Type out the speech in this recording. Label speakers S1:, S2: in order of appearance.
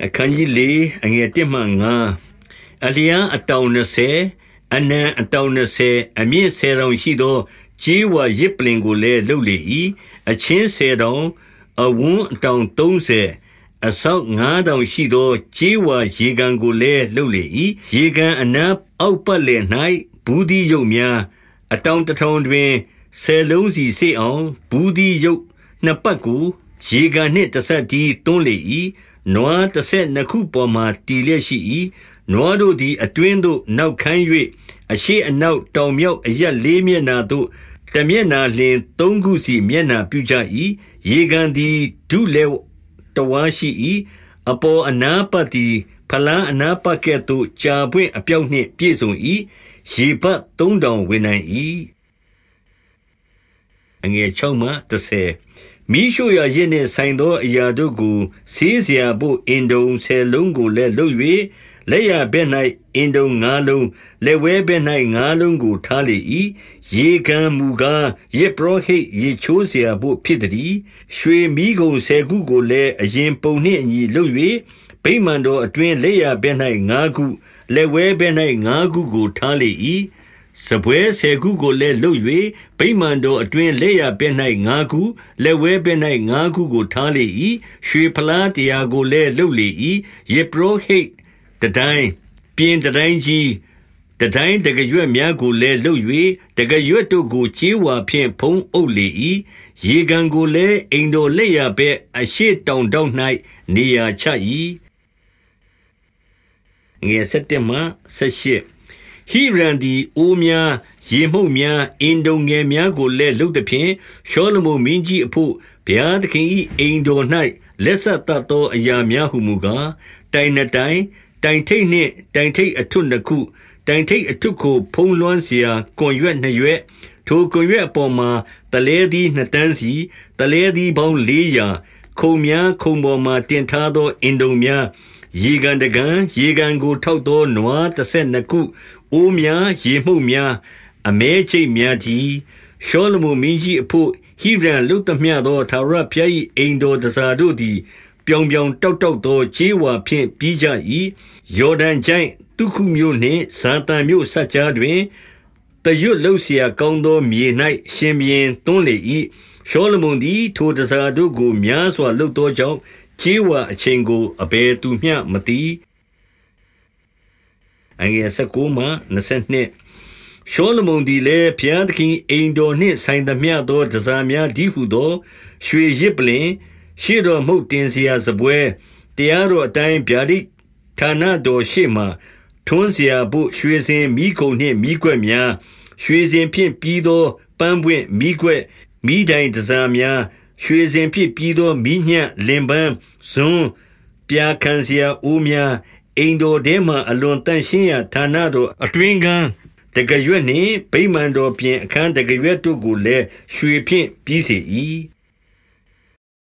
S1: အခန်းကြီး၄အငယ်၁မှ9အလျံအတောင်20အနံအတောင်20အမြင့်10တောင်ရှိသောကြေးဝါရစ်ပလင်ကိုလည်းလုပ်လေ၏အချင်း10တောင်အဝန်းအတောင်30အဆောက်9တောင်ရှိသောကြေးဝါရေကန်ကိုလည်းလုပ်လေ၏ရေကန်အနားအောက်ပတ်လည်၌ဘူးဒီရုပ်များအတောင်တထောင်တွင်ဆယ်လုံးစီစေအောင်ဘူးဒီရုပ်နှစ်ပတ်ကိုရေကန်နှင့်တဆက်တီးတွန်းလေ၏ နွားတစ်ဆက်နှစ်ခုပေါ်မှာ တည်လျက်ရှိ၏နွားတို့သည် အတွင်းသို့နောက်ခန်း၍အရှိအနောက် တောင်မြောက် အရက်လေးမျက်နာသို့ တမျက်နာလျင် သုံးခုစီ မျက်နာပြုကြ၏ရေကန်သည် ဒုလေတဝါရှိ၏အပေါ်အနာပတ်သည် ဖလန်းအနာပတ်ကဲ့သို့ ကြာပွင့် အပြောက်နှင့် ပြည့်စုံ၏ရေပတ်သုံးတောင်ဝင်နိုင်၏အငယ်6 မီးရှို့ရာယစ်နှင့်ဆိုင်သောအရာတို့ကိုစေးစရာဘို့အင်တုံဆယ်လုံးကိုလည်းလုပ်၍လက်ရဘက်၌အင်တုံ၅လုံးလက်ဝဲဘက်၌၅လုံးကိုထားလေ၏ရေကန်မူကားယေပရောဟိတ်ရေချိုးစရာဘို့ဖြစ်သည်ရွှေမီးကုံဆယ်ခုကိုလည်းအရင်ပုံနှင့်အညီလုပ်၍ဗိမာန်တော်အတွင်လက်ရဘက်၌၅ခုလက်ဝဲဘက်၌၅ခုကိုထားလေ၏ စပွဲဆယ်ခုကိုလည်းလုပ်၍ဗိမာန်တော်အတွင်းလက်ရဘက်၌ငါးခုလက်ဝဲဘက်၌ငါးခုကိုထားလေ၏ရွှေဖလားတရားကိုလည်းလုပ်လေ၏ယေပရောဟိတ်တတိုင်းပြင်တတိုင်းကြီးတတိုင်းတကရွက်များကိုလည်းလုပ်၍တကရွက်တို့ကိုကြေးဝါဖြင့်ဖုံးအုပ်လေ၏ရေကန်ကိုလည်းအိမ်တော်လက်ရဘက်အရှိတောင်တောင်၌နေရာချ၏ငယ်7မှ18 ဟိရန်သည်အိုးများရေမှုန့်များအင်တုံငယ်များကိုလည်းလှုပ်သည်ဖြင့်ရှောလမုန်မင်းကြီးအဖို့ဘုရားသခင်၏အိမ်တော်၌လက်ဆက်တတ်သောအရာများဟုမူကားတိုင်နှတိုင်တိုင်ထိတ်နှင့်တိုင်ထိတ်အထွတ်နှစ်ခုတိုင်ထိတ်အထွတ်ကိုဖုံးလွှမ်းเสียကွန်ရွက်နှစ်ရွက်ထိုကွန်ရွက်အပေါ်မှာတလဲသည်နှစ်တန်းစီတလဲသည်ပေါင်း400ခုံများခုံပေါ်မှာတင်ထားသောအင်တုံများရေကန်တကန်ရေကန်ကိုထောက်သောနွားတစ်ဆက်နှစ်ခု အိုးများရေမှုန့်များအမဲချိတ်များသည်ရှောလမုန်မင်းကြီးအဖို့ဟိရန်လုသမျှသောသာရဖျား၏အိမ်တော်တစားတို့သည်ပြောင်ပြောင်တောက်တောက်သောခြေဝါဖြင့်ပြီးကြ၏ယော်ဒန်ကျိုင်းတုခုမြို့နှင့်ဇာတန်မြို့ဆက်ကြားတွင်တရွတ်လုเสียကောင်းသောမြေ၌ရှင်ဘရင်သွန်းလေ၏ရှောလမုန်သည်ထိုတစားတို့ကိုများစွာလှုပ်သောကြောင့်ခြေဝါအချိန်ကိုအဘယ်သူမျှမသိ အငယ်19မှ22ရှောလမုန်သည်လည်းဘုရားသခင်အိမ်တော်နှင့်ဆိုင်သမျှသောဒဇာများဒီဟုသော ရွှေရစ်ပလင်ရှေ့တော်မှုတ်တင်စရာစပွဲတရားတော်အတိုင်းဗျာဒိဌာနတော်ရှေ့မှထွန်းစရာဘုရွှေစင်မိခုံနှင့်မိကွက်များရွှေစင်ဖြင့်ပြီးသောပန်းပွင့်မိကွက်မိတိုင်ဒဇာများရွှေစင်ဖြစ်ပြီးသောမိညံလင်ပန်းဇွန်းပြာခံစရာအိုးများ အိမ်တော်ထဲမှအလွန်တန့်ရှင်းရာဌာနတော်အတွင်းကန်းတကရွက်နှင့်ဗိမာန်တော်ပြင်အခန်းတကရွက်တို့ကိုလည်းရွှေဖြင့်ပြီးစေ၏